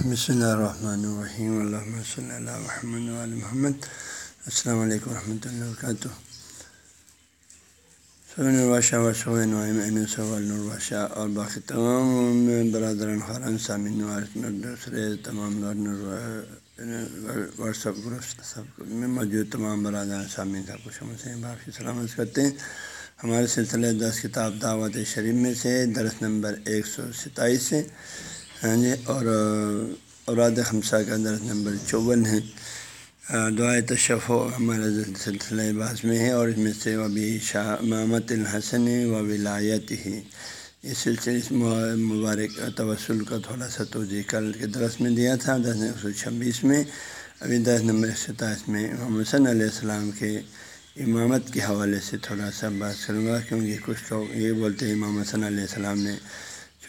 بسم اللہ الرحمن الرحیم الحمۃ صلی اللہ وحمد محمد السلام علیکم ورحمۃ اللہ وبرکاتہ سون الباشہ و الباشہ اور باقی تمام برادران خارن سامعین دوسرے تمام واٹس ایپ گروپس سب میں موجود تمام برادران سامعین سب کچھ سے باقی سلامت کرتے ہیں ہمارے سلسلے دس کتاب دعوت شریف میں سے درس نمبر ایک سو ستائیس سے ہاں جی اور اوراد خمسہ کا درس نمبر چون ہے۔ دعائے تشف و ہمارا سلسلہ باز میں ہے، اور اس میں سے وبی شاہ محمد الحسن و ولایت ہی اس سلسلے، اس مبارک توسل کا تھوڑا سا توجہ کل کے درس میں دیا تھا، دس ایک سو چھبیس میں۔ ابھی دس نمبر ایک ستائیس میں محمد علیہ السلام کے امامت کے حوالے سے تھوڑا سا بات کروں گا، کیونکہ کچھ لوگ یہ بولتے ہیں امام حسن علیہ السلام نے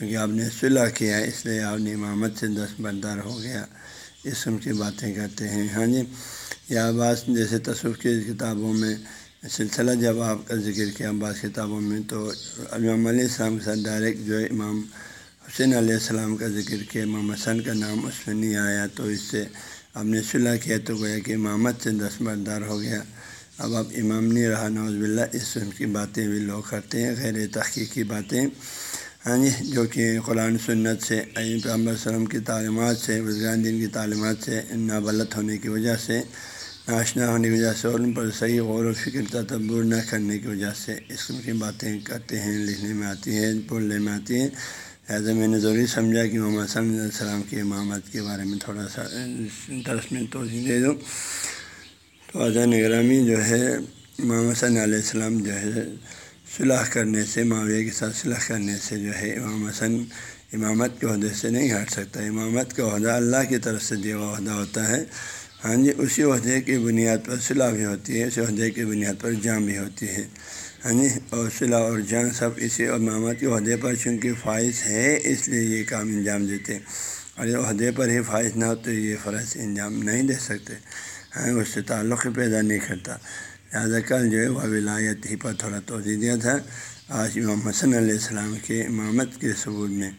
کیونکہ آپ نے صلاح کیا ہے، اس لیے آپ نے امامت سے دست بردار ہو گیا۔ اس قسم کی باتیں کرتے ہیں۔ ہاں جی یا بعض جیسے تصوف کی کتابوں میں سلسلہ جب آپ کا ذکر کیا بعض کتابوں میں، تو علامہ علیہ السلام کے ساتھ ڈائریکٹ جو امام حسین علیہ السلام کا ذکر کیا، امام حسن کا نام اس میں نہیں آیا، تو اس سے آپ نے صلاح کیا تو گویا کہ امامت سے دست بردار ہو گیا۔ اب آپ امام نہیں رہا نوز باللہ، اس قسم کی باتیں بھی لوگ کرتے ہیں، غیر تحقیقی باتیں۔ ہاں جی جو کہ قرآن سنت سے پیغمبر وسلم کی تعلیمات سے بزرگان دین کی تعلیمات سے نابلت ہونے کی وجہ سے، ناشنا ہونے کی وجہ سے، اور ان پر صحیح غور و فکر تدبر نہ کرنے کی وجہ سے اس قسم کی باتیں کرتے ہیں، لکھنے میں آتی ہے بولنے میں آتی ہے لہٰذا میں نے ضروری سمجھا کہ محمد صلی اللہ علیہ السلام کی امامت کے بارے میں تھوڑا سا درس میں توجہ دے دوں۔ تو اذان نگرامی جو ہے، محمد صلی اللہ علیہ السلام جو ہے صلاح کرنے سے، معاویہ کے ساتھ صلاح کرنے سے جو ہے امام حسن امامت کے عہدے سے نہیں ہٹ سکتا۔ امامت کا عہدہ اللہ کی طرف سے دیا ہوا عہدہ ہوتا ہے۔ ہاں جی اسی عہدے کی بنیاد پر صلاح بھی ہوتی ہے، اسی عہدے کی بنیاد پر جان بھی ہوتی ہے۔ ہاں جی اور صلاح اور جان سب اسی امامت کے عہدے پر، چونکہ فائز ہے، اس لیے یہ کام انجام دیتے۔ اور یہ عہدے پر ہی فائز نہ ہو تو یہ فرض انجام نہیں دے سکتے۔ ہاں اس سے تعلق پیدا نہیں کرتا۔ لہٰذا کل جو ہے وہ ولایت ہی پر تھوڑا توجہ دیا تھا۔ آج امام حسن علیہ السلام کے امامت کے ثبوت میں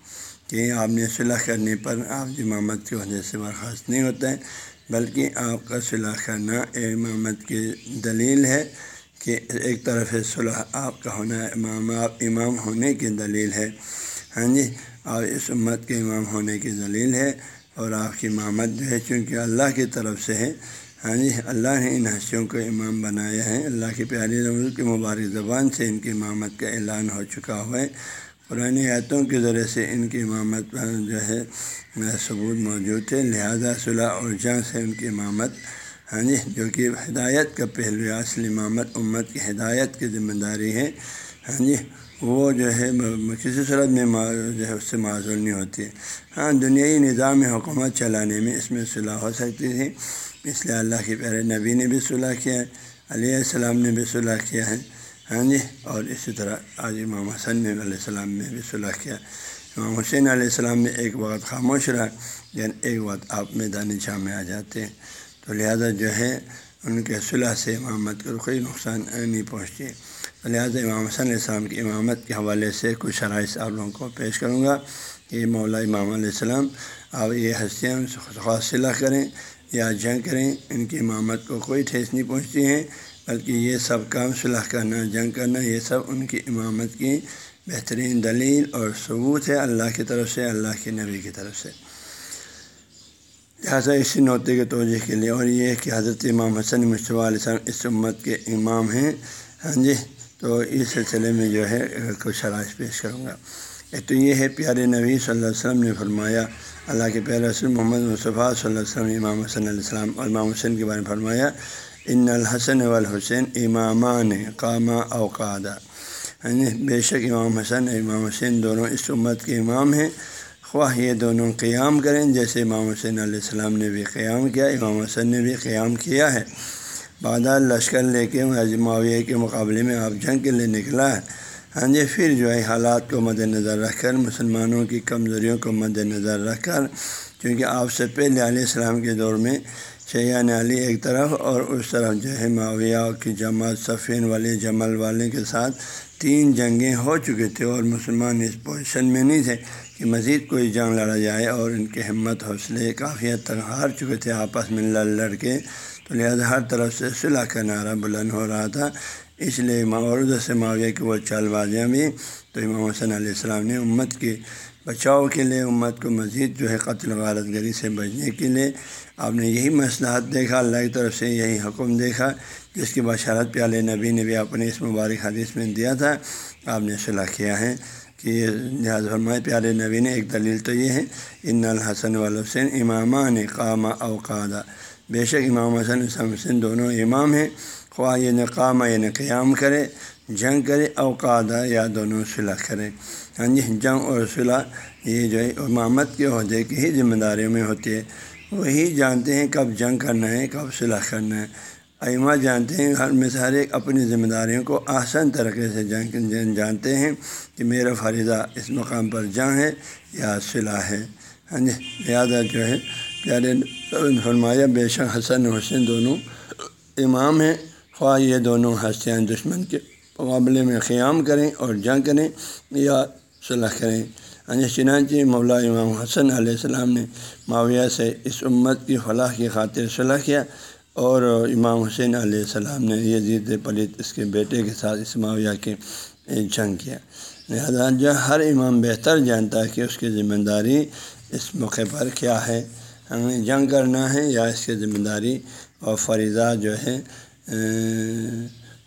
کہ آپ نے صلاح کرنے پر آپ امامت کی وجہ سے برخاست نہیں ہوتا ہے، بلکہ آپ کا صلاح کرنا امامت کی دلیل ہے کہ ایک طرف صلاح آپ کا ہونا امام، آپ امام ہونے کی دلیل ہے۔ ہاں جی اور اس امت کے امام ہونے کی دلیل ہے اور آپ کی امامت جو ہے چونکہ اللہ کی طرف سے ہے ہاں جی اللہ نے ان ہنسیوں کو امام بنایا ہے۔ اللہ کی پیاری رمض کی مبارک زبان سے ان کی امامت کا اعلان ہو چکا ہوا ہے۔ پرانی آیتوں کے ذریعے سے ان کی امامت پر جو ہے، ثبوت موجود ہے۔ لہذا صلاح اور جہاں سے ان کی امامت ہاں جی جو کہ ہدایت کا پہلو اصل امامت، امت کی ہدایت کی ذمہ داری ہے۔ ہاں جی وہ جو ہے، کسی صورت میں جو ہے، اس سے معذول نہیں ہوتی۔ ہاں دنیائی نظام حکومت چلانے میں اس میں صلاح ہو سکتی تھی اس لیے اللہ کے پیارے نبی نے بھی صلاح کیا ہے، علیہ السلام نے بھی صلاح کیا ہے ہاں جی؟ اور اسی طرح آج امام حسن نے علیہ السلام نے بھی صلاح کیا امام حسین علیہ السلام نے ایک وقت خاموش رہا یعنی ایک وقت آپ میدان جام میں آ جاتے ہیں۔ تو لہٰذا جو ہے، ان کے صلاح سے امامت کو کوئی نقصان نہیں پہنچتی۔ لہٰذا امام حسن علیہ السلام کی امامت کے حوالے سے کچھ شرائط آپ لوگوں کو پیش کروں گا۔ کہ مولا امام علیہ السلام، آپ یہ ہستیاں خاص صلاح کریں۔ یا جنگ کریں، ان کی امامت کو کوئی ٹھیس نہیں پہنچتی ہیں بلکہ یہ سب کام صلاح کرنا، جنگ کرنا، یہ سب ان کی امامت کی بہترین دلیل اور ثبوت ہے اللہ کی طرف سے، اللہ کے نبی کی طرف سے۔ لہٰذا اسی نوتے کے توجہ کے لیے، اور یہ کہ حضرت امام حسن مشتبہ علیہ السلام اس امت کے امام ہیں۔ ہاں جی تو اس سلسلے میں جو ہے، کچھ شرائط پیش کروں گا۔ تو یہ ہے پیارے نبی صلی اللہ علیہ وسلم نے فرمایا، اللہ کے پیارے رسول محمد مصطفیٰ صلی اللہ علیہ وسلم، امام حسن علیہ السلام اور امام حسین کے بارے میں فرمایا، ان الحسن والحسین امامان قامہ اوقادہ یعنی بے شک امام حسن امام حسین دونوں اس امت کے امام ہیں۔ خواہ یہ دونوں قیام کریں، جیسے امام حسین علیہ السلام نے بھی قیام کیا، امام حسن نے بھی قیام کیا ہے۔ بادہ لشکر لے کے، معاویہ کے مقابلے میں آپ جنگ کے لیے نکلا ہے۔ ہاں جی پھر جو ہے حالات کو مد نظر رکھ کر، مسلمانوں کی کمزوریوں کو مد نظر رکھ کر کیونکہ آپ سے پہلے علیہ السلام کے دور میں شیان علی ایک طرف اور اس طرف جو ہے معاویہ کی جماعت، صفین والے جمل والے کے ساتھ تین جنگیں ہو چکے تھے اور مسلمان اس پوزیشن میں نہیں تھے کہ مزید کوئی جنگ لڑا جائے اور ان کے ہمت، حوصلے کافی حد تک ہار چکے تھے، آپس میں لڑ لڑ کے۔ تو لہٰذا ہر طرف سے صلاح کا نعرہ بلند ہو رہا تھا۔ اس لیے ماورد سے معاویہ کی وہ چال بازیاں بھی تو امام حسن علیہ السلام نے امت کے بچاؤ کے لیے، امت کو مزید جو ہے قتل غارت گری سے بچنے کے لیے آپ نے یہی مسئلہات دیکھا، اللہ کی طرف سے یہی حکم دیکھا، جس کی بشارت پیالے نبی نے بھی اپنے اس مبارک حدیث میں دیا تھا۔ آپ نے صلاح کیا ہے کہ لہٰذا فرمائے، پیارے نبی نے ایک دلیل تو یہ ہے، ان الحسن والحسین امامان قامہ اوقادہ بے شک امام حسن حسین دونوں امام ہیں۔ خواہ یہ نقام یعنی قیام کرے، جنگ کرے اوقادہ یا دونوں صلاح کرے۔ ہاں جی جنگ اور صلاح یہ جو ہے، امامت کے عہدے کی ہی ذمہ داریوں میں ہوتی ہے۔ وہی جانتے ہیں کب جنگ کرنا ہے، کب صلاح کرنا ہے۔ ائمہ جانتے ہیں، ہر میں ہر ایک اپنی ذمہ داریوں کو آسان طریقے سے جنگ جانتے ہیں کہ میرا فریضہ اس مقام پر جنگ ہے یا صلاح ہے۔ ہاں جی لہٰذا جو ہے، پیارے، فرمایا، بے شک حسن حسین دونوں امام ہیں۔ خواہ یہ دونوں ہستیاں دشمن کے مقابلے میں قیام کریں اور جنگ کریں یا صلاح کریں۔ یعنی چنانچہ مولا امام حسن علیہ السلام نے معاویہ سے اس امت کی فلاح کی خاطر صلاح کیا اور امام حسین علیہ السلام نے یہ پلیت اس کے بیٹے کے ساتھ اس معاویہ کے جنگ کیا۔ لہٰذا جو ہر امام بہتر جانتا ہے کہ اس کی ذمہ داری اس موقع پر کیا ہے۔ ہمیں جنگ کرنا ہے یا اس کی ذمہ داری اور فریضہ جو ہے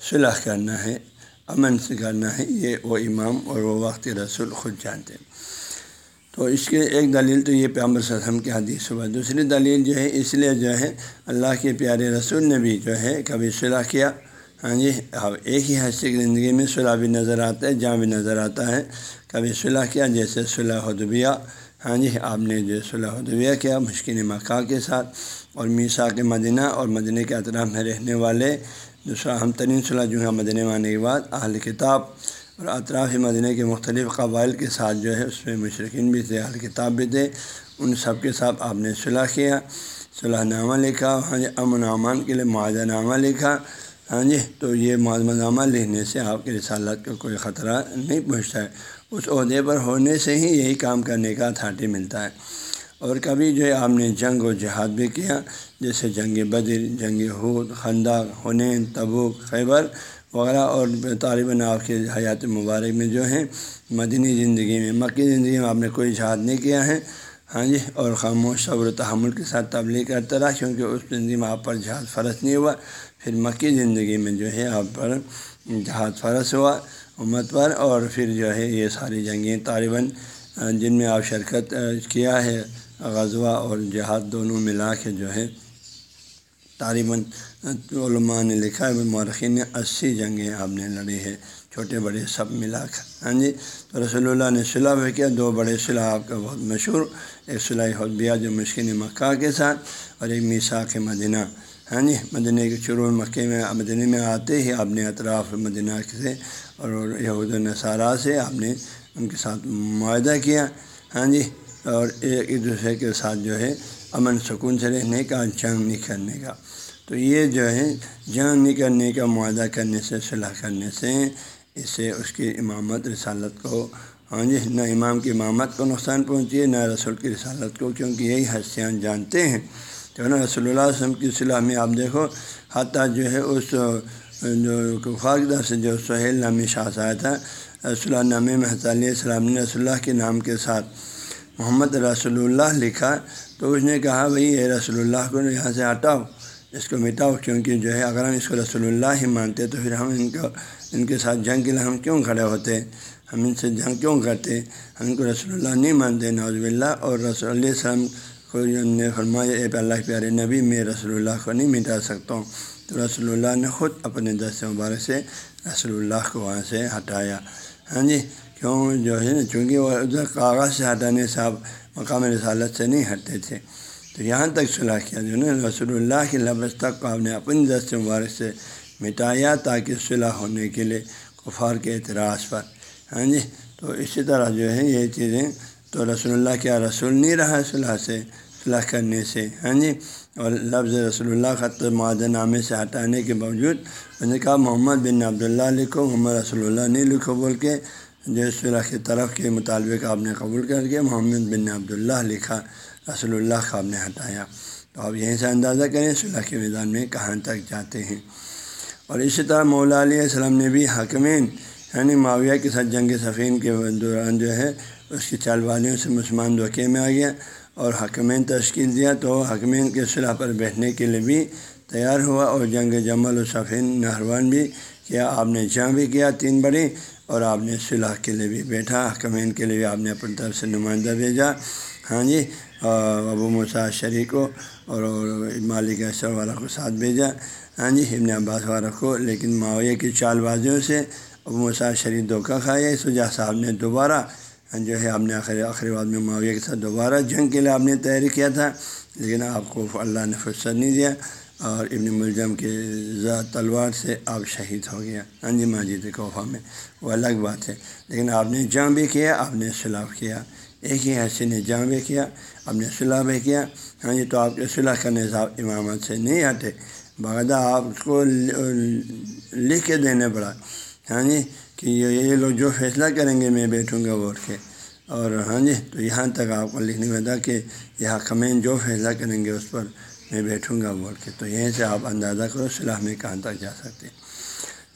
صلاح کرنا ہے، امن سے کرنا ہے، یہ وہ امام اور وہ وقت رسول خود جانتے ہیں۔ تو اس کے ایک دلیل تو یہ پیامبر وسلم کی حدیث ہوا۔ دوسری دلیل جو ہے، اس لیے جو ہے، اللہ کے پیارے رسول نے بھی جو ہے کبھی صلاح کیا۔ ہاں جی اب ایک ہی حصے کی زندگی میں صلاح بھی نظر آتا ہے جہاں بھی نظر آتا ہے۔ کبھی صلاح کیا، جیسے صلاح حدبیہ ہاں جی آپ نے جو صلاح حدبیہ کیا مشکل مکہ کے ساتھ اور میسا کے مدینہ اور مدینہ کے اطراف میں رہنے والے، دوسرا ہم ترین صلاح جو ہے مدینہ آنے کے بعد، اہل کتاب اور اطراف مدینہ کے مختلف قبائل کے ساتھ جو ہے اس میں مشرقین بھی تھے، اہل کتاب بھی تھے، ان سب کے ساتھ آپ نے صلاح کیا صلاح نامہ لکھا ہاں جی امن امان کے لیے معاہدہ نامہ لکھا ہاں جی تو یہ معذمہ نامہ لکھنے سے آپ کے رسالت کو کوئی خطرہ نہیں پہنچتا ہے۔ اس عہدے پر ہونے سے ہی یہی کام کرنے کا اتھارٹی ملتا ہے۔ اور کبھی جو ہے آپ نے جنگ و جہاد بھی کیا، جیسے جنگ بدر، جنگ حود خندہ ہنین تبوک، خیبر وغیرہ، اور طالباً آپ کے حیات مبارک میں جو ہیں، مدنی زندگی میں، مکی زندگی میں آپ نے کوئی جہاد نہیں کیا ہے۔ ہاں جی اور خاموش صبر و تحمل کے ساتھ تبلیغ کرتا رہا، کیونکہ اس زندگی میں آپ پر جہاد فرض نہیں ہوا۔ پھر مکی زندگی میں جو ہے آپ پر جہاد فرض ہوا، امت پر، اور پھر جو ہے یہ ساری جنگیں طالباً، جن میں آپ شرکت کیا ہے، غزوہ اور جہاد دونوں ملا کے جو ہے طالباً، علماء نے لکھا ہے، مورخین نے اسی جنگیں آپ نے لڑی ہے چھوٹے بڑے سب ملا کر ہاں جی تو رسول اللہ نے صلاح بھی کیا، دو بڑے صلاح آپ کا بہت مشہور، ایک صلاح حدبیہ جو مشکل مکہ کے ساتھ، اور ایک میسا کے مدینہ۔ ہاں جی مدینہ کے شروع مکے میں، مدینہ میں آتے ہی آپ نے اطراف مدینہ سے اور یہود النصارہ سے آپ نے ان کے ساتھ معاہدہ کیا ہاں جی اور ایک دوسرے کے ساتھ جو ہے امن سکون سے رہنے کا، جنگ نہیں کرنے کا۔ تو یہ جو ہے، جنگ نہیں کرنے کا، معاہدہ کرنے سے صلاح کرنے سے اس سے اس کی امامت، رسالت کو ہاں جی نہ امام کی امامت کو نقصان پہنچی ہے، نہ رسول کی رسالت کو، کیونکہ یہی حسیاں جانتے ہیں۔ تو نا، رسول اللہ علیہ وسلم کی صلاح میں آپ دیکھو، حتیٰ جو ہے اس جو خاکدہ سے جو سہیل نامی شاہ آیا تھا، رسول اللہ نامے میں علیہ السلام نے رسول اللہ کے نام کے ساتھ محمد رسول اللہ لکھا، تو اس نے کہا، بھائی، اے رسول اللہ کو یہاں سے ہٹاؤ، اس کو مٹاؤ، کیونکہ جو ہے، اگر ہم اس کو رسول اللہ ہی مانتے تو پھر ہم ان کو، ان کے ساتھ جنگ کے لیے ہم کیوں کھڑے ہوتے؟ ہم ان سے جنگ کیوں کرتے؟ ہم ان کو رسول اللہ نہیں مانتے نوز اللہ اور رسول اللہ وسلم نے فرمایا، اے اللہ، پیارے نبی، میں رسول اللہ کو نہیں مٹا سکتا ہوں۔ تو رسول اللہ نے خود اپنے دست مبارک سے رسول اللہ کو وہاں سے ہٹایا۔ ہاں جی کیوں؟ جو ہے نا، چونکہ وہ ادھر کاغذ سے ہٹانے سے آپ مقام رسالت سے نہیں ہٹتے تھے۔ تو یہاں تک صلاح کیا۔ جو نا، رسول اللہ کے لفظ تک کو آپ نے اپنی دست مبارک سے مٹایا تاکہ صلاح ہونے کے لیے کفار کے اعتراض پر۔ ہاں جی تو اسی طرح جو ہے، یہ چیزیں تو رسول اللہ کیا، رسول نہیں رہا صلاح سے۔ صلاح کرنے سے ہاں جی؟ اور لفظ رسول اللہ خط معاذ نامے سے ہٹانے کے باوجود انہوں نے کہا محمد بن عبداللہ لکھو، محمد رسول اللہ نہیں لکھو بول کے، جو صلاح کی طرف کے مطالبے کا آپ نے قبول کر کے محمد بن عبداللہ لکھا، رسول اللہ کا آپ نے ہٹایا۔ تو آپ یہیں سے اندازہ کریں صلاح کے میدان میں کہاں تک جاتے ہیں۔ اور اسی طرح مولا علیہ السلام نے بھی حکمین یعنی ہاں جی، معاویہ کے ساتھ جنگ سفین کے دوران جو ہے، اس کی چال والیوں سے مسلمان دھوکے میں آ گیا۔ اور حکمین تشکیل دیا تو حکمین کے صلاح پر بیٹھنے کے لیے بھی تیار ہوا اور جنگ جمل و صفین نہروان بھی کیا۔ آپ نے جہاں بھی کیا تین بڑی اور آپ نے صلاح کے لیے بھی بیٹھا حکمین کے لیے بھی آپ نے اپنی طرف سے نمائندہ بھیجا۔ ہاں جی ابو مسا شریک کو اور مالک اشر والا کو ساتھ بھیجا۔ ہاں جی ابن عباس والا کو، لیکن معاویہ کی چال بازیوں سے ابو مسا شریف دھوکہ کھایا۔ اس وجہ صاحب نے دوبارہ جو ہے، آپ نے آخری آخری بعد میں معاویہ کے ساتھ دوبارہ جنگ کے لیے آپ نے تیاری کیا تھا، لیکن آپ کو اللہ نے فرصت نہیں دیا اور ابن ملزم کے ذات تلوار سے آپ شہید ہو گیا ہاں جی ماجد کوفہ میں وہ الگ بات ہے۔ لیکن آپ نے جنگ بھی کیا، آپ نے صلاح کیا۔ ایک ہی حصے نے جنگ بھی کیا، آپ نے صلاح بھی کیا۔ ہاں جی تو آپ کے صلاح کرنے سے امامت سے نہیں ہٹے باقاعدہ آپ کو لکھ کے دینے پڑا۔ ہاں جی کہ یہ لوگ جو فیصلہ کریں گے میں بیٹھوں گا ووٹ کے۔ اور ہاں جی تو یہاں تک آپ کو لکھنے میں تھا کہ یہ حکمین جو فیصلہ کریں گے اس پر میں بیٹھوں گا بول کے۔ تو یہیں سے آپ اندازہ کرو صلاح میں کہاں تک جا سکتے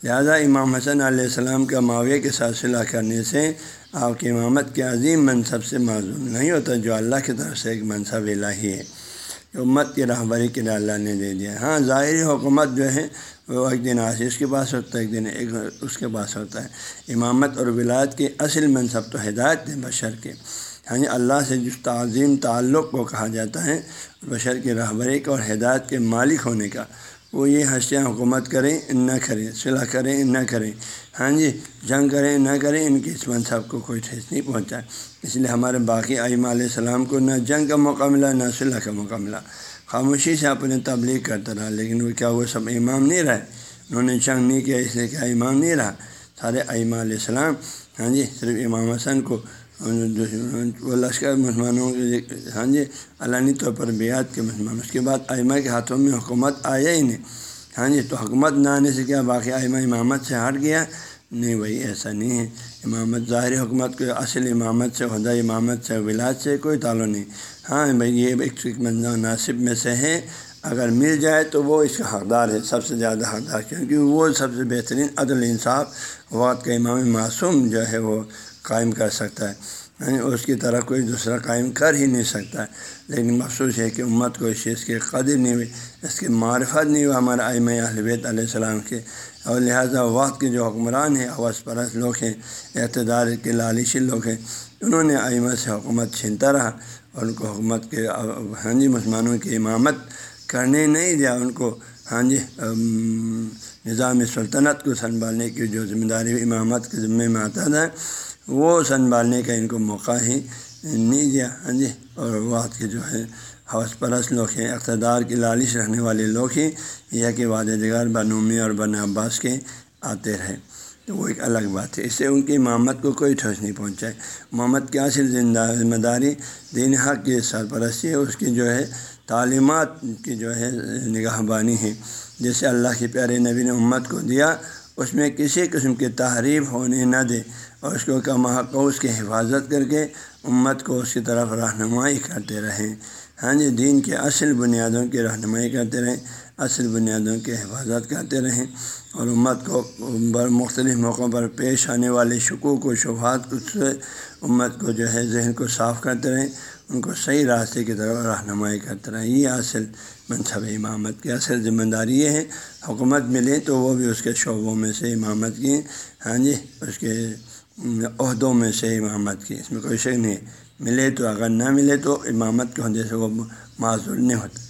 لہٰذا امام حسن علیہ السلام کا معاویہ کے ساتھ صلاح کرنے سے آپ کی امامت کے عظیم منصب سے معذوم نہیں ہوتا، جو اللہ کی طرف سے ایک منصب الہی ہے۔ امت کی رہبری کے لیے اللہ نے دے دیا۔ ہاں ظاہری حکومت جو ہے وہ ایک دن آصف کے پاس ہوتا ہے، ایک دن ایک اس کے پاس ہوتا ہے۔ امامت اور ولایت کے اصل منصب تو ہدایت ہے بشر کے۔ ہاں اللہ سے جس تعظیم، تعلق کو کہا جاتا ہے، بشر کی رہبری کا اور ہدایت کے مالک ہونے کا۔ وہ یہ ہنسیاں حکومت کریں، نہ کریں صلاح کریں، نہ کریں۔ ہاں جی جنگ کریں، نہ کریں، ان کے اس منصب کو کوئی ٹھیس نہیں پہنچا اس لیے ہمارے باقی آئمہ علیہ السلام کو نہ جنگ کا موقع ملا نہ صلاح کا موقع ملا خاموشی سے اپنے تبلیغ کرتا رہا، لیکن وہ کیا، وہ سب امام نہیں رہے انہوں نے جنگ نہیں کیا، اس لیے کیا امام نہیں رہا۔ سارے ائمہ علیہ السلام ہاں جی صرف امام حسن کو وہ لشکر مسلمانوں کے ہاں جی علانی طور پر بیعت کے مسلمان۔ اس کے بعد ائمہ کے ہاتھوں میں حکومت آیا ہی نہیں۔ ہاں جی تو حکومت نہ آنے سے کیا، باقی ائمہ امامت سے ہٹ گیا۔ نہیں، بھائی ایسا نہیں ہے۔ امامت ظاہری حکومت کے اصل امامت سے عہدہ امامت سے، ولاد سے کوئی تعلق نہیں۔ ہاں بھائی، یہ ایک مناسب میں سے ہے۔ اگر مل جائے تو وہ اس کا حقدار ہے، سب سے زیادہ حقدار۔ کیونکہ وہ سب سے بہترین عدل انصاف وقت کا امام معصوم جو ہے وہ قائم کر سکتا ہے۔ یعنی اس کی طرح کوئی دوسرا قائم کر ہی نہیں سکتا۔ لیکن مخصوص ہے کہ امت کو اس چیز کی قدر نہیں ہوئی، اس کی معرفت نہیں ہوئی ہمارے آئمہ بیت علیہ السلام کے۔ اور لہٰذا وقت کے جو حکمران ہیں اوس پرست لوگ ہیں اقتدار کے لالشی لوگ ہیں، انہوں نے آئمہ سے حکومت چھینتا رہا اور ان کو حکومت کے ہاں جی مسلمانوں کی امامت کرنے نہیں دیا، ان کو ہاں جی نظام سلطنت کو سنبھالنے کی جو ذمہ داری، امامت کے ذمے میں آتا تھا، وہ سنبھالنے کا ان کو موقع ہی نہیں دیا ہاں جی اور وقت کے جو ہے حوث پرست لوگ ہیں، اقتدار کی لالش رہنے والے لوگ ہی یہ کہ وعدے دیگر بنومی اور بن عباس کے آتے رہے۔ تو وہ ایک الگ بات ہے۔ اس سے ان کی امامت کو کوئی ٹھوس نہیں پہنچائے محمد کی اصل ذمہ داری، دین حق کی سرپرستی ہے۔ اس کی جو ہے تعلیمات کی جو ہے نگاہ بانی ہے۔ جیسے اللہ کے پیارے نبی نے امت کو دیا، اس میں کسی قسم کی تحریف ہونے نہ دے اور اس کو کما اس کی حفاظت کر کے امت کو اس کی طرف رہنمائی کرتے رہیں ہاں جی دین کے اصل بنیادوں کی رہنمائی کرتے رہیں، اصل بنیادوں کی حفاظت کرتے رہیں اور امت کو مختلف موقعوں پر پیش آنے والے شکوک و شبہات سے امت کو جو ہے ذہن کو صاف کرتے رہیں، ان کو صحیح راستے کی طرف رہنمائی کرتے رہیں۔ یہ اصل منصب امامت کی اصل ذمہ داری یہ ہے۔ حکومت ملے تو وہ بھی اس کے شعبوں میں سے امامت کی ہاں جی اس کے عہدوں میں سے امامت کی، اس میں کوئی شک نہیں ملے تو اگر نہ ملے تو امامت کے عہدے سے وہ معذور نہیں ہوتا۔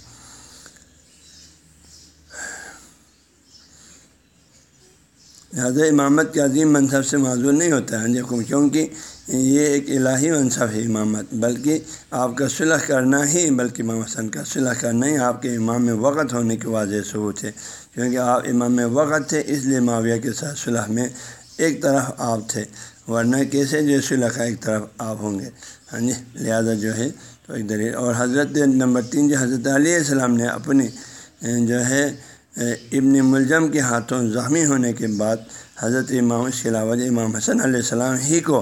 لہٰذا امامت کے عظیم منصب سے معذور نہیں ہوتا ہے۔ کیونکہ یہ ایک الہی منصب ہے امامت، بلکہ آپ کا صلح کرنا ہی، بلکہ امام حسن کا صلح کرنا ہی آپ کے امام وقت ہونے کے واضح ثبوت ہے۔ کیونکہ آپ امام وقت تھے، اس لیے معاویہ کے ساتھ صلح میں ایک طرف آپ تھے، ورنہ کیسے جو صلح کا ایک طرف آپ ہوں گے؟ ہاں جی لہٰذا جو ہے تو ایک دلیل۔ اور حضرت نمبر تین جو حضرت علیہ السلام نے اپنی جو ہے ابن ملزم کے ہاتھوں زخمی ہونے کے بعد حضرت امام، اس کے علاوہ امام حسن علیہ السلام ہی کو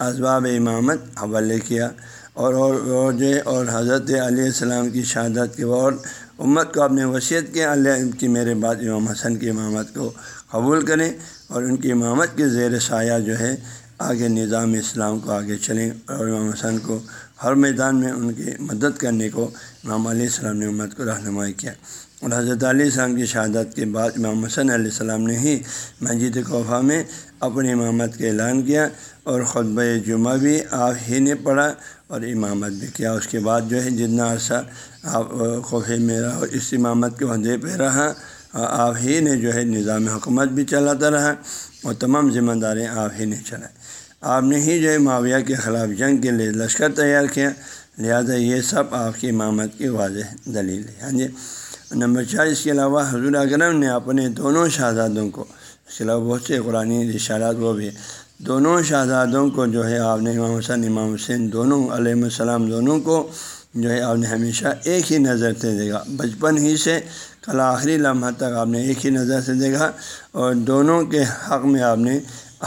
اسباب امامت حوالے کیا۔ اور اور جو اور حضرت علیہ السلام کی شہادت کے اور امت کو اپنے وصیت کے علیہ کی میرے بعد امام حسن کی امامت کو قبول کریں اور ان کی امامت کے زیر سایہ جو ہے آگے نظام اسلام کو آگے چلیں اور امام حسن کو ہر میدان میں ان کی مدد کرنے کو امام علیہ السلام نے امت کو رہنمائی کیا۔ اور حضرت علیہ السلام کی شہادت کے بعد امام حسن علیہ السلام نے ہی مسجد کوفہ میں اپنی امامت کا اعلان کیا اور خطبہ جمعہ بھی آپ ہی نے پڑھا اور امامت بھی کیا۔ اس کے بعد جو ہے جتنا عرصہ آپ خوفے میں رہا اس امامت کے عہدے پہ رہا آپ ہی نے جو ہے نظام حکومت بھی چلاتا رہا اور تمام ذمہ داریں آپ ہی نے چلائیں آپ نے ہی جو ہے معاویہ کے خلاف جنگ کے لیے لشکر تیار کیا۔ لہذا یہ سب آپ کی امامت کی واضح دلیل ہے۔ ہاں جی۔ نمبر چار اس کے علاوہ حضور اکرم نے اپنے دونوں شہزادوں کو، اس کے علاوہ بہت سے قرآن اشارات وہ بھی، دونوں شہزادوں کو جو ہے آپ نے امام حسن امام حسین دونوں علیہ السلام دونوں کو جو ہے آپ نے ہمیشہ ایک ہی نظر سے دیکھا۔ بچپن ہی سے کل آخری لمحہ تک آپ نے ایک ہی نظر سے دیکھا اور دونوں کے حق میں آپ نے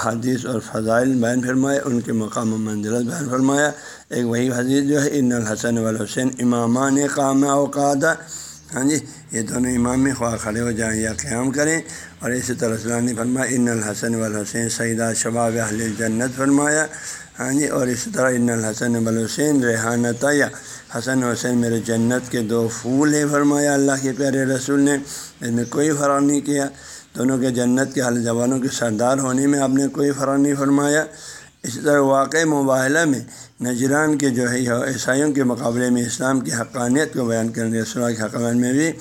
حدیث اور فضائل بیان فرمایا ان کے مقام و منزلت بیان فرمایا۔ ایک وہی حدیث جو ہے، ان الحسن والحسین امامان قام اوقات. ہاں جی یہ دونوں امام میں خواہ کھڑے ہو جائیں یا قیام کریں۔ اور اسی طرح سلانی فرمایا، ان الحسن والحسین سیدہ شباب اہل جنت فرمایا۔ ہاں جی اور اسی طرح ان الحسن والحسین ریحانت یا حسن حسین میرے جنت کے دو پھول ہیں، فرمایا اللہ کے پیارے رسول نے۔ اس میں کوئی فرق نہیں کیا۔ دونوں کے جنت کے حال جوانوں کے سردار ہونے میں آپ نے کوئی فرق نہیں فرمایا۔ اسی طرح واقع مباحلہ میں نجران کے جو ہے، عیسائیوں کے مقابلے میں اسلام کی حقانیت کو بیان کرنے رسول کے حقان میں بھی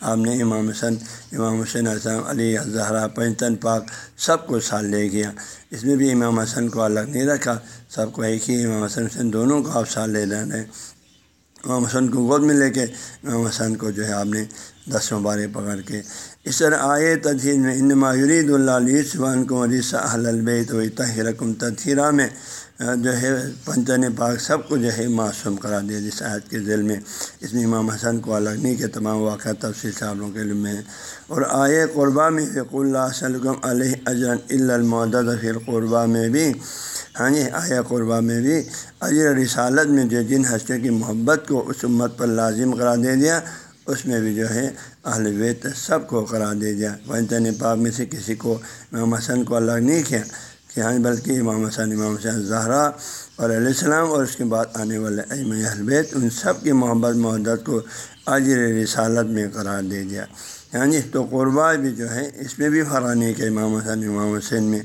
آپ نے امام حسن، امام حسین السلام، علی زہرا پنجتن پاک سب کو سال لے گیا۔ اس میں بھی امام حسن کو الگ نہیں رکھا، سب کو ایک ہی امام حسن، حسین دونوں کو آپ سال لے رہے ہیں امام حسن کو گود میں لے کے امام حسن کو جو ہے آپ نے دس بارہ پکڑ کے اس طرح آئے تدہیر میں ان مایورید اللہ علیہ سبحان کو عریصہ البیت و تحرکم تدہیرہ میں جو ہے پنجن پاک سب کو جو ہے معصوم کرا دیا، جس آیت کے ذیل میں اس میں امام حسن کو الگ نہیں تمام واقعہ تفصیل صاحبوں کے علم میں اور آئے قربہ میں فق اللہ وسلم علیہ اجرن المعدد فی القربہ میں بھی ہاں جی آیا قربہ میں بھی اجر رسالت میں جو جن ہستیوں کی محبت کو اس امت پر لازم کرا دے دیا اس میں بھی جو ہے اہل بیت سب کو قرار دے دیا۔ پنجن پاک میں سے کسی کو امام حسن کو الگ نہیں کیا، کہ ہاں بلکہ امام حسن، امام حسین زہرا اور علیہ السلام اور اس کے بعد آنے والے اہم بیت، ان سب کی محبت، محدت کو اجر رسالت میں قرار دے دیا۔ ہاں جی تو قربا بھی جو ہے، اس میں بھی فرانی کے امام حسن، امام حسین میں۔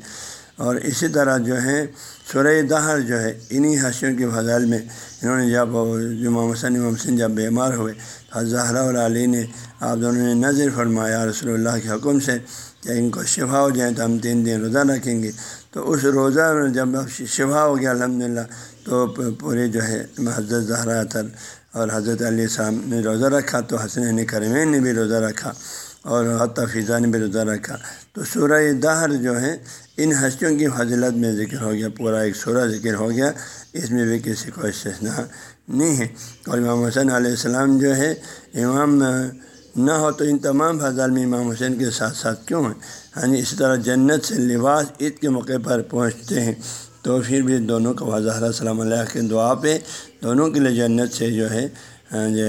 اور اسی طرح جو ہے سورہ دہر جو ہے، انہی حسیوں کے فضائل میں انہوں نے جب امام حسن، امام حسین جب بیمار ہوئے، تو زہرا اور علی نے آپ دونوں نے نظر فرمایا رسول اللہ کے حکم سے کہ ان کو شفا ہو جائیں تو ہم تین دن روزہ رکھیں گے۔ تو اس روزہ میں جب شفا ہو گیا الحمد للہ تو پورے جو ہے، حضرت زہرا تر اور حضرت علیہ السلام نے روزہ رکھا، تو حسن کرمین نے بھی روزہ رکھا اور حتیٰ فضا نے بھی روزہ رکھا۔ تو سورہ دہر جو ہے ان ہستیوں کی فضلت میں ذکر ہو گیا، پورا ایک سورہ ذکر ہو گیا۔ اس میں بھی کسی کو استثنا نہیں ہے۔ اور امام حسین علیہ السلام جو ہے، امام نہ ہو تو ان تمام فضال میں امام حسین کے ساتھ ساتھ کیوں ہیں؟ ہاں اسی طرح جنت سے لباس عید کے موقع پر پہنچتے ہیں۔ تو پھر بھی دونوں کا وضاحت صلی علیہ کے دعا پہ دونوں کے لیے جنت سے جو ہے ہاں جی،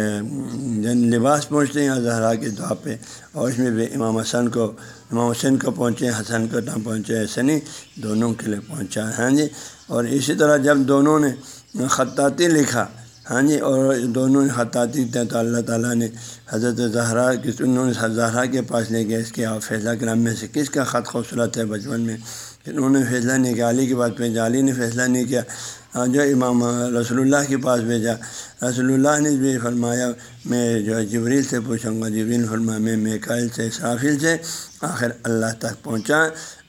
جن لباس پہنچتے ہیں زہرا کی دعا پہ، اور اس میں بھی امام حسن کو، امام حسین کو پہنچے، حسن کو نہ پہنچے، ایسے نہیں، دونوں کے لیے پہنچا ہاں جی اور اسی طرح جب دونوں نے خطاطی لکھا ہاں جی اور دونوں نے خطاطی تو اللہ تعالیٰ نے حضرت زہرا کس انہوں نے زہرا کے پاس لے گیا اس کے آپ فیصلہ کرام میں سے کس کا خط خوبصورت ہے بچپن میں؟ پھر انہوں نے فیصلہ نہیں کیا، علی کی بات پہ جالی نے فیصلہ نہیں کیا۔ ہاں، جو امام رسول اللہ کے پاس بھیجا۔ رسول اللہ نے بھی فرمایا، میں جو ہے جبریل سے پوچھوں گا، جبریل فرمایا، میں میکائل سے صافل سے آخر اللہ تک پہنچا۔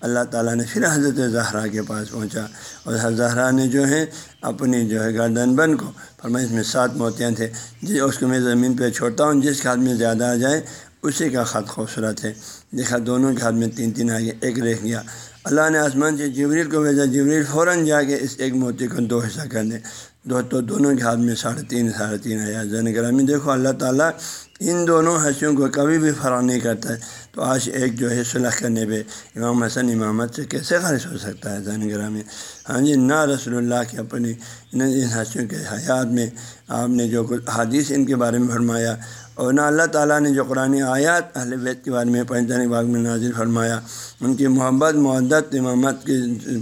اللہ تعالیٰ نے پھر حضرت زہرا کے پاس پہنچا۔ اور حضرت زہرا نے جو ہے اپنی جو ہے گردن بن کو، فرمایا، اس میں سات موتیاں تھے۔ جی اس کو میں زمین پہ چھوڑتا ہوں، جس کے ہاتھ میں زیادہ آ جائے، اسی کا خط خوبصورت ہے۔ دیکھا، دونوں کے ہاتھ میں تین تین آ گیا ایک رہ گیا۔ اللہ نے آسمان سے جبریل کو بھیجا، جبریل فوراً جا کے اس ایک موتی کو دو حصہ کر دیں دو تو دونوں کے ہاتھ میں ساڑھے تین ساڑھے تین آیا۔ زین گرامی دیکھو، اللہ تعالیٰ ان دونوں حسیوں کو کبھی بھی فراہم نہیں کرتا ہے۔ تو آج ایک جو ہے صلح کرنے پہ امام حسن امامت سے کیسے خارج ہو سکتا ہے زین گرامی؟ ہاں جی نہ رسول اللہ کی اپنی ان حسیوں کے حیات میں آپ نے جو کچھ حادیث ان کے بارے میں فرمایا اور نہ اللہ تعالیٰ نے جو قرآن آیات اہل بیت کے بارے میں پنجانی باغ میں نازل فرمایا، ان کی محبت معدت امامت کے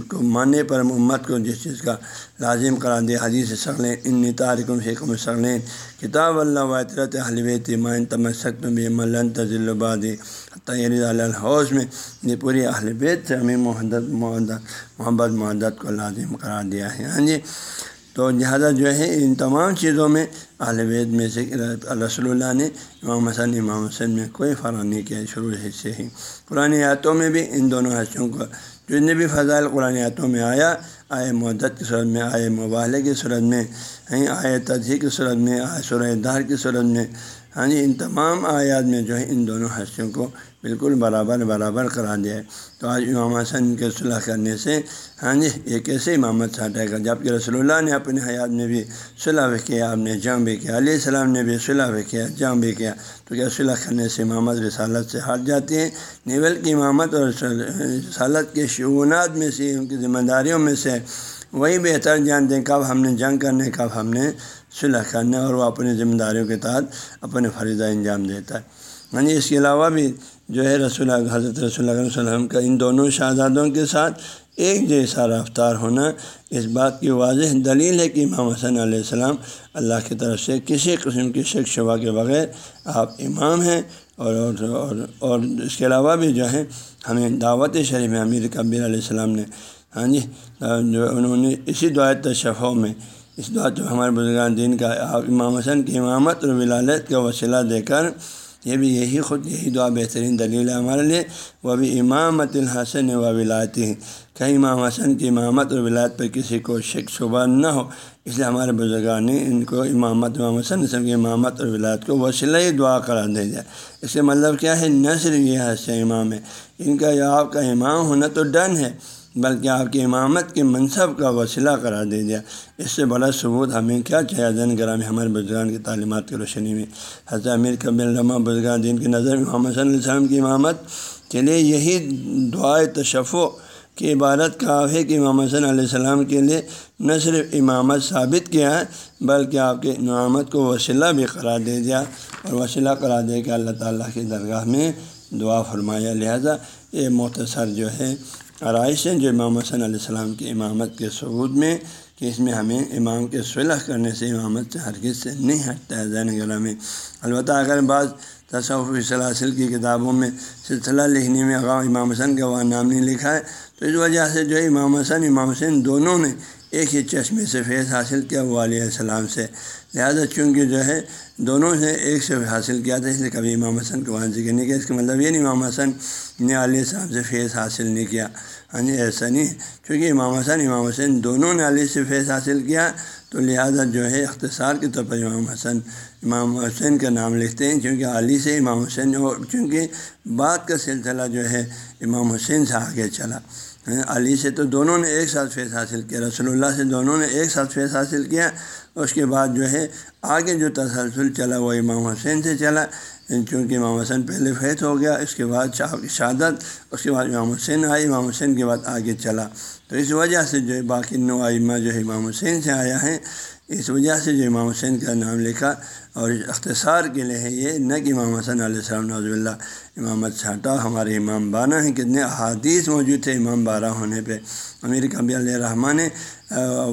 کو ماننے پر امت کو جس چیز کا لازم کرا دیا حدیث سغلیں ان تارکم شیخم سغلیں کتاب اللہ واطرت اہل بیت مائن تمسک بھی ملن تزل الباد الحوض میں یہ پوری اہل بیت سے ہمیں محدت محدت، محبت معدت کو لازم قرار دیا ہے۔ ہاں جی تو لہٰذا جو ہے ان تمام چیزوں میں بیت میں سے رسول اللہ نے امام حسن امام حسن میں کوئی فرق نہیں کیا، شروع سے ہی۔ قرآن آیتوں میں بھی ان دونوں حصوں کو جتنے بھی فضائل قرآن آیتوں میں آیا، آئے مدت کی صورت میں، آئے مباحلے کی صورت میں آئے تجزیح کی صورت میں، آئے سورہ دار کی صورت میں ہاں جی ان تمام آیات میں جو ہے ان دونوں ہستیوں کو بالکل برابر برابر کرا دیا ہے۔ تو آج امام حسن کے صلاح کرنے سے یعنی ہاں جی یہ کیسے امامت سے ہٹائے گا جبکہ رسول اللہ نے اپنے حیات میں بھی صلاح بھی کیا، آپ نے جنگ بھی کیا، علیہ السلام نے بھی صلاح بھی کیا، جنگ بھی کیا۔ تو کیا صلاح کرنے سے امامت رسالت سے ہٹ جاتی ہے؟ نیول کی امامت اور رسالت کے شعونات میں سے، ان کی ذمہ داریوں میں سے وہی بہتر جانتے ہیں، کب ہم نے جنگ کرنے، کب ہم نے صلح کرنا اور وہ اپنی ذمہ داریوں کے تحت اپنے فریضہ انجام دیتا ہے۔ ہاں جی اس کے علاوہ بھی جو ہے رسول حضرت رسول اللہ علیہ وسلم کا ان دونوں شہزادوں کے ساتھ ایک جیسا رفتار ہونا اس بات کی واضح دلیل ہے کہ امام حسن علیہ السلام اللہ کی طرف سے کسی قسم کی شک شبہ کے بغیر آپ امام ہیں اور اور اور, اور اس کے علاوہ بھی جو ہے ہمیں دعوت شریف امیر کبیر علیہ السلام نے ہاں جی جو انہوں نے اسی دعا تشفوں میں اس دعا جو ہمارے بزرگان دین کا امام حسن کی امامت اور ولالت کا وسیلہ دے کر یہ بھی یہی خود یہی دعا بہترین دلیل ہے ہمارے لیے، وہ بھی امامت الحسن و ولایتی ہیں کہیں امام حسن کی امامت اور ولایت پہ کسی کو شک شبہ نہ ہو، اس لیے ہمارے بزرگان نے ان کو امامت، امام حسن حسن کی امامت اور ولایت کو وسیلہ ہی دعا قرار دے دیا۔ اس سے مطلب کیا ہے؟ نہ صرف یہ حسن امام ہے، ان کا یا آپ کا امام ہونا تو ڈن ہے۔ بلکہ آپ کی امامت کے منصب کا وسیلہ قرار دے دیا۔ اس سے بڑا ثبوت ہمیں کیا چاہیے دین گرامی ہمارے بزرگان کی تعلیمات کی روشنی میں۔ حضرت امیر قبل الرما بزرگان دین کی نظر میں محمد صلی اللہ علیہ وسلم کی امامت۔ کے لیے یہی دعائے تشفع کی عبارت کا ہے کہ امام حسن علیہ السلام کے لیے نہ صرف امامت ثابت کیا ہے، بلکہ آپ کے امامت کو وسیلہ بھی قرار دے دیا۔ اور وسیلہ قرار دے کہ اللہ تعالیٰ کی درگاہ میں دعا فرمایا۔ لہذا یہ مختصر جو ہے آرائش ہیں جو امام حسن علیہ السلام کی امامت کے ثبوت میں کہ اس میں ہمیں امام کے صلح کرنے سے امامت سے ہرگز سے نہیں ہٹتا ہے زین گلا میں۔ البتہ اگر بعض تصوف سلاسل کی کتابوں میں سلسلہ لکھنے میں اغاؤ امام حسن کا وہاں نام نہیں لکھا ہے، تو اس وجہ سے جو ہے امام حسن، امام حسین دونوں نے ایک ہی چشمے سے فیض حاصل کیا وہ علیہ السلام سے۔ لہٰذا چونکہ جو ہے دونوں سے ایک سے حاصل کیا تھا، اس لیے کبھی امام حسن کو وہاں ذکر نہیں کیا۔ اس کا مطلب یہ نہیں، امام حسن نے علیہ صاحب سے فیض حاصل نہیں کیا۔ ہاں جی ایسا نہیں۔ چونکہ امام حسن، امام حسین دونوں نے علی سے فیض حاصل کیا، تو لہٰذا جو ہے اختصار کے طور پر امام حسن، امام حسین کا نام لکھتے ہیں۔ چونکہ علی سے امام حسین اور چونکہ بات کا سلسلہ جو ہے امام حسین سے آگے چلا۔ علی سے تو دونوں نے ایک ساتھ فیض حاصل کیا، رسول اللہ سے دونوں نے ایک ساتھ فیض حاصل کیا، اس کے بعد جو ہے آگے جو تسلسل چلا وہ امام حسین سے چلا چونکہ امام حسین پہلے فیض ہو گیا، اس کے بعد شہادت، اس کے بعد امام حسین آئی امام حسین کے بعد آگے چلا۔ تو اس وجہ سے جو ہے باقی نو آئمہ جو ہے امام حسین سے آیا ہے۔ اس وجہ سے جو امام حسین کا نام لکھا۔ اور اختصار کے لیے ہے یہ، نہ کہ امام حسن علیہ السلام نوز اللہ امامت چھاٹا ہمارے امام بانہ ہیں، کتنے احادیث موجود تھے امام بارہ ہونے پہ۔ امیر کبی علیہ رحمٰن نے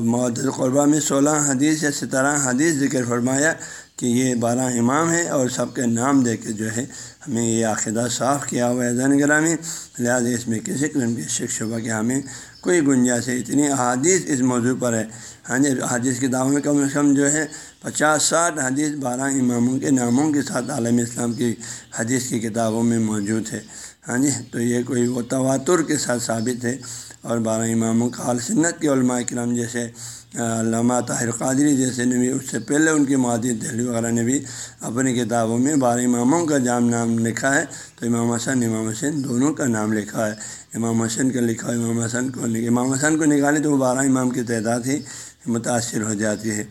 معدل قربہ میں سولہ حدیث یا سترہ حدیث ذکر فرمایا۔ کہ یہ بارہ امام ہیں اور سب کے نام دے کے جو ہے ہمیں یہ عقیدہ صاف کیا ہوا ہے۔ زین گرامی، لہٰذا اس میں کسی قسم کی شک شبہ کہ ہمیں کوئی گنجائش ہے اتنی احادیث اس موضوع پر ہے۔ ہاں جی حدیث کتابوں میں کم از کم جو ہے پچاس ساٹھ حدیث بارہ اماموں کے ناموں کے ساتھ عالم اسلام کی حدیث کی کتابوں میں موجود ہے۔ ہاں جی تو یہ کوئی وہ تواتر کے ساتھ ثابت ہے اور بارہ اماموں کا سنت کے علماء کرام جیسے علامہ طاہر قادری جیسے نے بھی اس سے پہلے ان کی معدی دہلی وغیرہ نے بھی اپنی کتابوں میں بارہ اماموں کا جام نام لکھا ہے۔ تو امام حسن، امام حسین دونوں کا نام لکھا ہے۔ امام حسن کا لکھا، امام حسن کو امام حسن کو نکالے تو وہ بارہ امام کی تعداد تھی متاثر ہو جاتی ہے۔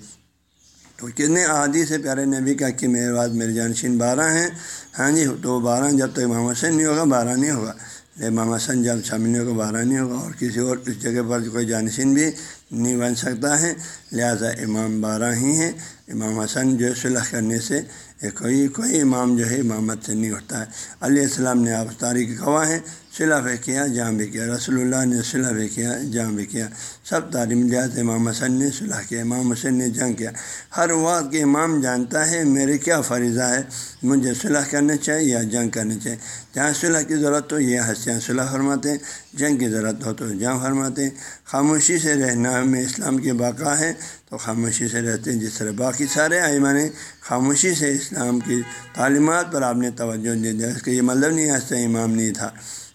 تو کتنے عادی سے پیارے نبی کا کہ میرے بعد میرے جانشین بارہ ہیں؟ ہاں جی تو بارہ جب تک امام حسین نہیں ہوگا، بارہ نہیں ہوگا۔ امام حسن جب شامل نہیں ہوگا، بارہ نہیں ہوگا اور کسی اور اس جگہ پر کوئی جانشین بھی نہیں بن سکتا ہے۔ لہذا امام بارہ ہی ہیں۔ امام حسن جو صلح کرنے سے کوئی کوئی امام جو ہے امامت سے نہیں اٹھتا ہے۔ علیہ السلام نے آپ تاریخ گواہ ہیں۔ صلح بھی کیا جہاں بھی کیا رسول اللہ نے صلح بھی کیا جہاں بھی کیا سب تعلیم لحاظ امام حسن نے صلح کیا، امام حسین نے جنگ کیا۔ ہر وقت کے امام جانتا ہے میرے کیا فریضہ ہے، مجھے صلح کرنا چاہیے یا جنگ کرنا چاہیے۔ جہاں صلح کی ضرورت ہو یہ ہنسیاں صلح فرماتے ہیں۔ جنگ کی ضرورت ہو تو جنگ فرماتے ہیں۔ خاموشی سے رہنا میں اسلام کی باقا ہے تو خاموشی سے رہتے ہیں، جس طرح باقی سارے آئمہ نے خاموشی سے اسلام کی تعلیمات پر آپ نے توجہ دے دیا اس کا یہ مطلب نہیں ہنستے امام نہیں تھا۔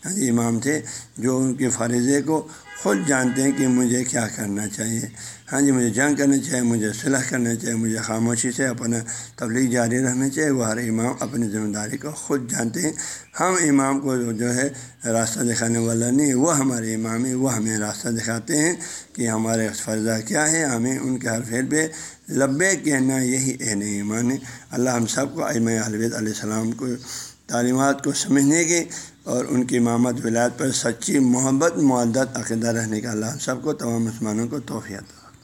یعنی امام تھے، جو ان کے فریضے کو خود جانتے ہیں کہ مجھے کیا کرنا چاہیے۔ ہاں جی مجھے جنگ کرنا چاہیے، مجھے صلح کرنا چاہیے، مجھے خاموشی سے اپنا تبلیغ جاری رہنا چاہیے۔ وہ ہر امام اپنی ذمہ داری کو خود جانتے ہیں۔ ہم امام کو جو ہے راستہ دکھانے والا نہیں وہ ہمارے امام ہے وہ ہمیں راستہ دکھاتے ہیں کہ ہمارے فرضہ کیا ہے، ہمیں ان کے ہر پھر پہ لبے کہنا یہی اہم ایمان ہے۔ اللہ ہم سب کو علم الود علیہ السلام کو تعلیمات کو سمجھنے کے اور ان کی امامت ولایت پر سچی محبت، معدت، عقیدہ رہنے کا اللہ سب کو، تمام مسلمانوں کو توفیت